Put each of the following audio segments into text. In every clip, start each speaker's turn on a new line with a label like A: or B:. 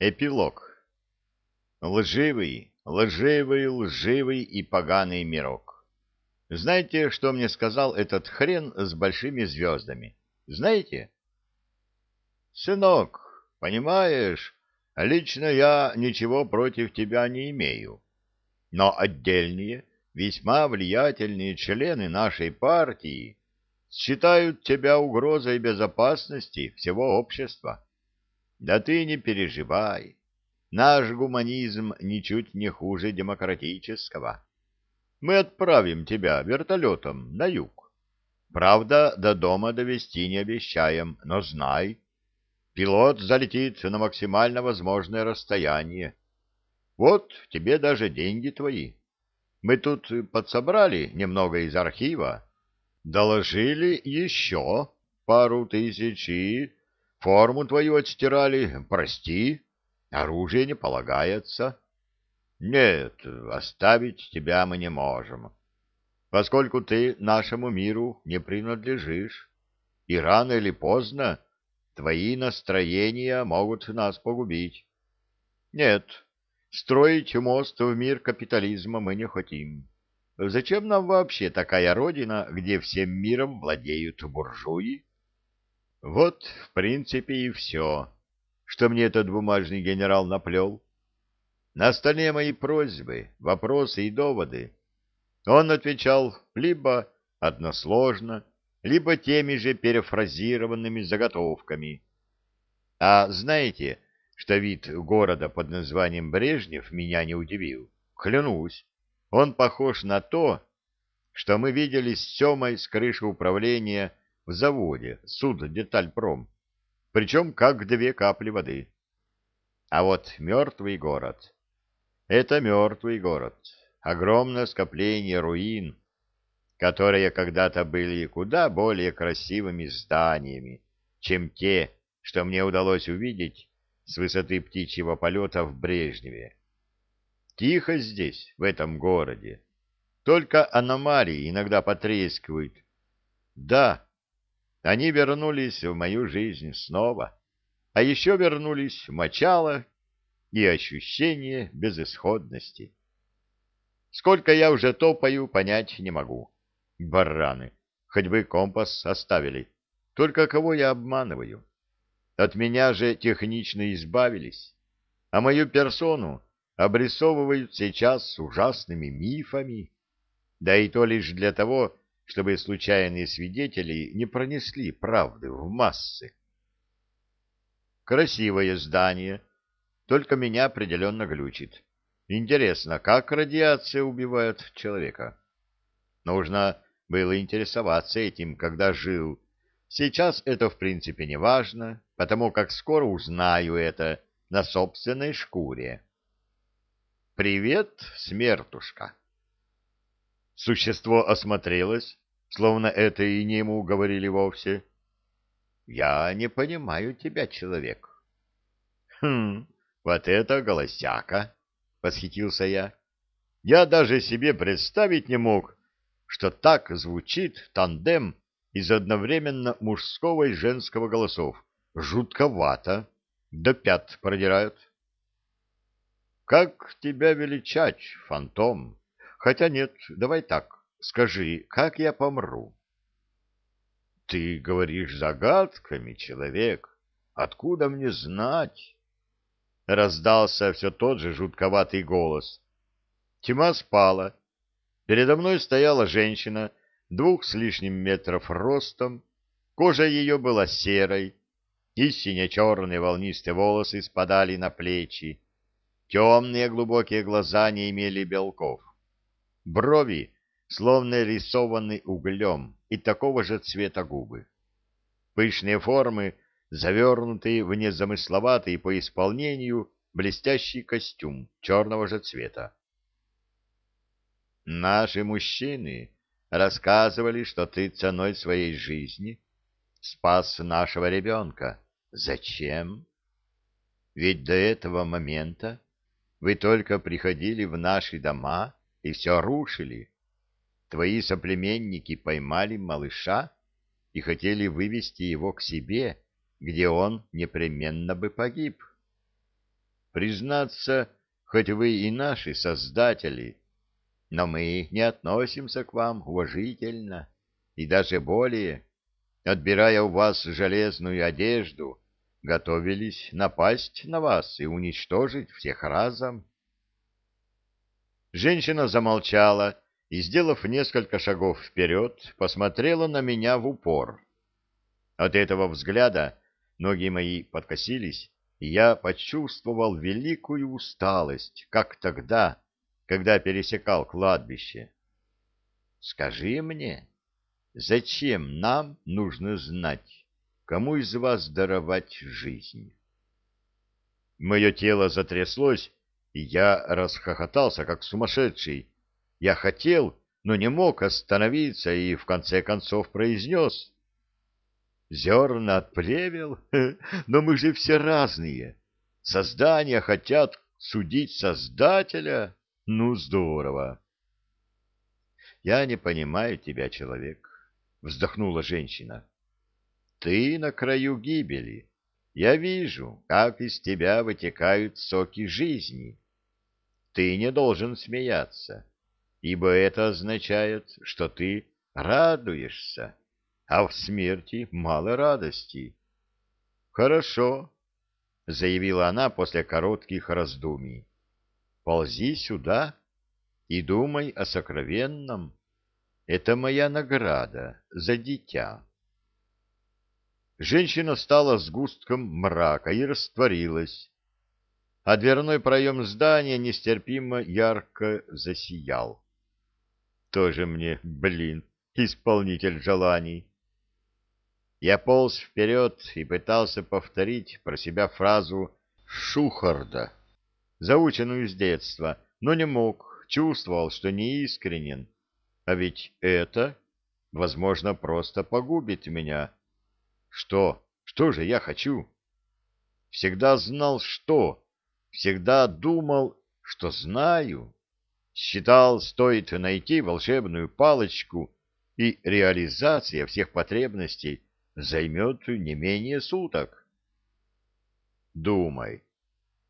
A: Эпилог. Лживый, лживый, лживый и поганый мирок. Знаете, что мне сказал этот хрен с большими звездами? Знаете? Сынок, понимаешь, лично я ничего против тебя не имею. Но отдельные, весьма влиятельные члены нашей партии считают тебя угрозой безопасности всего общества. Да ты не переживай. Наш гуманизм ничуть не хуже демократического. Мы отправим тебя вертолетом на юг. Правда, до дома довести не обещаем, но знай, пилот залетит на максимально возможное расстояние. Вот тебе даже деньги твои. Мы тут подсобрали немного из архива, доложили еще пару тысяч и Форму твою отстирали, прости, оружие не полагается. Нет, оставить тебя мы не можем, поскольку ты нашему миру не принадлежишь, и рано или поздно твои настроения могут нас погубить. Нет, строить мост в мир капитализма мы не хотим. Зачем нам вообще такая родина, где всем миром владеют буржуи? Вот, в принципе, и все, что мне этот бумажный генерал наплел. На столе мои просьбы, вопросы и доводы. Он отвечал либо односложно, либо теми же перефразированными заготовками. А знаете, что вид города под названием Брежнев меня не удивил? Клянусь, он похож на то, что мы видели с Семой с крыши управления в заводе суд детальпром, причем как две капли воды. А вот мертвый город — это мертвый город, огромное скопление руин, которые когда-то были куда более красивыми зданиями, чем те, что мне удалось увидеть с высоты птичьего полета в Брежневе. Тихо здесь, в этом городе. Только аномалии иногда потрескивают. Да, они вернулись в мою жизнь снова, а еще вернулись мочало и ощущение безысходности. Сколько я уже топаю, понять не могу. Бараны, хоть бы компас оставили. Только кого я обманываю? От меня же технично избавились, а мою персону обрисовывают сейчас ужасными мифами. Да и то лишь для того, чтобы случайные свидетели не пронесли правды в массы. Красивое здание, только меня определенно глючит. Интересно, как радиация убивает человека? Нужно было интересоваться этим, когда жил. Сейчас это, в принципе, не важно, потому как скоро узнаю это на собственной шкуре. «Привет, смертушка!» Существо осмотрелось, словно это и не ему говорили вовсе. «Я не понимаю тебя, человек». «Хм, вот это голосяка!» — восхитился я. «Я даже себе представить не мог, что так звучит тандем из одновременно мужского и женского голосов. Жутковато, до пят продирают». «Как тебя величать, фантом?» Хотя нет, давай так, скажи, как я помру? Ты говоришь загадками, человек. Откуда мне знать? Раздался все тот же жутковатый голос. Тьма спала. Передо мной стояла женщина, двух с лишним метров ростом. Кожа ее была серой, и сине-черные волнистые волосы спадали на плечи. Темные глубокие глаза не имели белков. Брови словно рисованы углем и такого же цвета губы. Пышные формы, завернутые в незамысловатый по исполнению блестящий костюм черного же цвета. Наши мужчины рассказывали, что ты ценой своей жизни спас нашего ребенка. Зачем? Ведь до этого момента вы только приходили в наши дома и все рушили. Твои соплеменники поймали малыша и хотели вывести его к себе, где он непременно бы погиб. признаться, хоть вы и наши создатели, но мы не относимся к вам уважительно и даже более, отбирая у вас железную одежду, готовились напасть на вас и уничтожить всех разом. Женщина замолчала и, сделав несколько шагов вперед, посмотрела на меня в упор. От этого взгляда ноги мои подкосились, и я почувствовал великую усталость, как тогда, когда пересекал кладбище. Скажи мне, зачем нам нужно знать, кому из вас даровать жизнь? Мое тело затряслось, я расхохотался, как сумасшедший. Я хотел, но не мог остановиться и в конце концов произнес. Зерна от плевел? Но мы же все разные. Создания хотят судить Создателя? Ну, здорово. Я не понимаю тебя, человек, вздохнула женщина. Ты на краю гибели. Я вижу, как из тебя вытекают соки жизни. Ты не должен смеяться, ибо это означает, что ты радуешься, а в смерти мало радости. Хорошо, заявила она после коротких раздумий. Ползи сюда и думай о сокровенном. Это моя награда за дитя. Женщина стала сгустком мрака и растворилась, а дверной проем здания нестерпимо ярко засиял. Тоже мне, блин, исполнитель желаний. Я полз вперед и пытался повторить про себя фразу Шухарда, заученную с детства, но не мог, чувствовал, что не искренен. А ведь это, возможно, просто погубит меня. Что? Что же я хочу? Всегда знал, что всегда думал, что знаю. Считал, стоит найти волшебную палочку, и реализация всех потребностей займет не менее суток. Думай.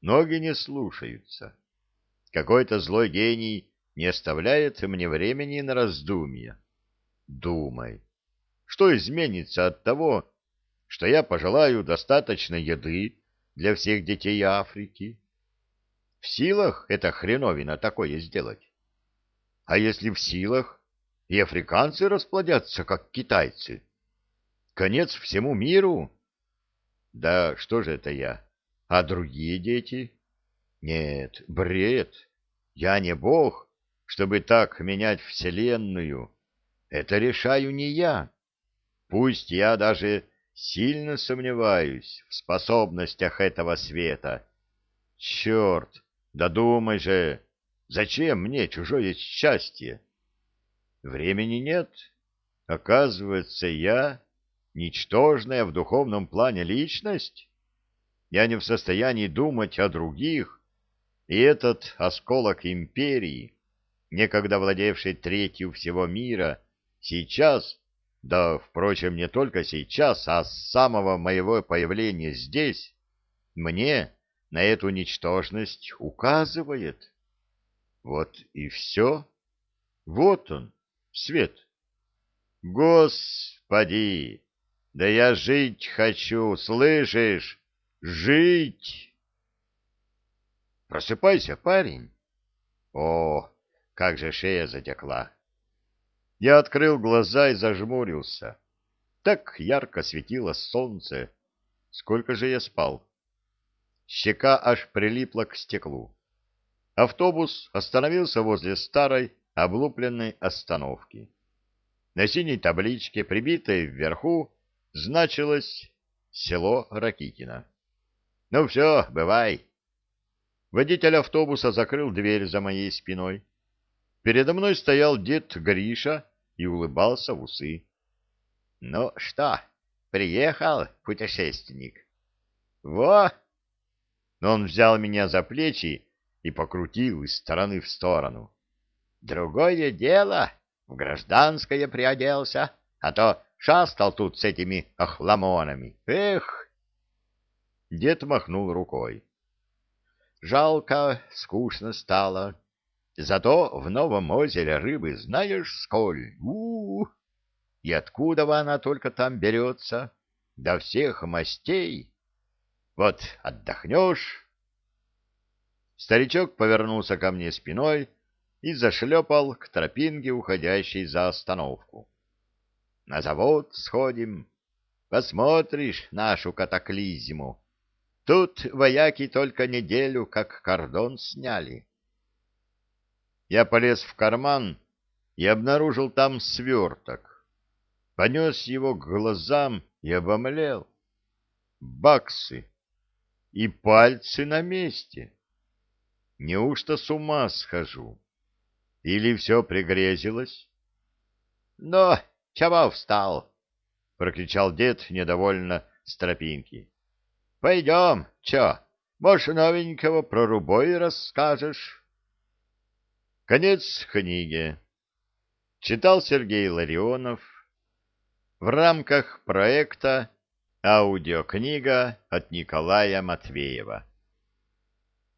A: Ноги не слушаются. Какой-то злой гений не оставляет мне времени на раздумья. Думай. Что изменится от того, что я пожелаю достаточно еды для всех детей Африки? В силах это хреновина такое сделать? А если в силах, и африканцы расплодятся, как китайцы? Конец всему миру? Да что же это я? А другие дети? Нет, бред. Я не бог, чтобы так менять вселенную. Это решаю не я. Пусть я даже сильно сомневаюсь в способностях этого света. Черт! Додумай же, зачем мне чужое счастье? Времени нет. Оказывается, я ничтожная в духовном плане личность. Я не в состоянии думать о других, и этот осколок империи, некогда владевший третью всего мира, сейчас, да, впрочем, не только сейчас, а с самого моего появления здесь, мне на эту ничтожность указывает. Вот и все. Вот он, свет. Господи, да я жить хочу, слышишь? Жить! Просыпайся, парень. О, как же шея затекла. Я открыл глаза и зажмурился. Так ярко светило солнце. Сколько же я спал? Щека аж прилипла к стеклу. Автобус остановился возле старой облупленной остановки. На синей табличке, прибитой вверху, значилось «Село Ракитино». «Ну все, бывай». Водитель автобуса закрыл дверь за моей спиной. Передо мной стоял дед Гриша и улыбался в усы. «Ну что, приехал, путешественник?» «Во!» Но он взял меня за плечи и покрутил из стороны в сторону. Другое дело, в гражданское приоделся, а то шастал тут с этими охламонами. Эх! Дед махнул рукой. жалко, скучно стало. Зато в Новом озере рыбы знаешь сколь. у, -у, -у. И откуда она только там берется? До всех мастей. Вот отдохнешь. Старичок повернулся ко мне спиной и зашлепал к тропинке, уходящей за остановку. На завод сходим, посмотришь нашу катаклизму. Тут вояки только неделю как кордон сняли. Я полез в карман и обнаружил там сверток. Понес его к глазам и обомлел. Баксы и пальцы на месте. Неужто с ума схожу? Или все пригрезилось? — Но чего встал? — прокричал дед недовольно с тропинки. — Пойдем, чё, может, новенького про рубой расскажешь? Конец книги. Читал Сергей Ларионов в рамках проекта «Аудиокнига от Николая Матвеева».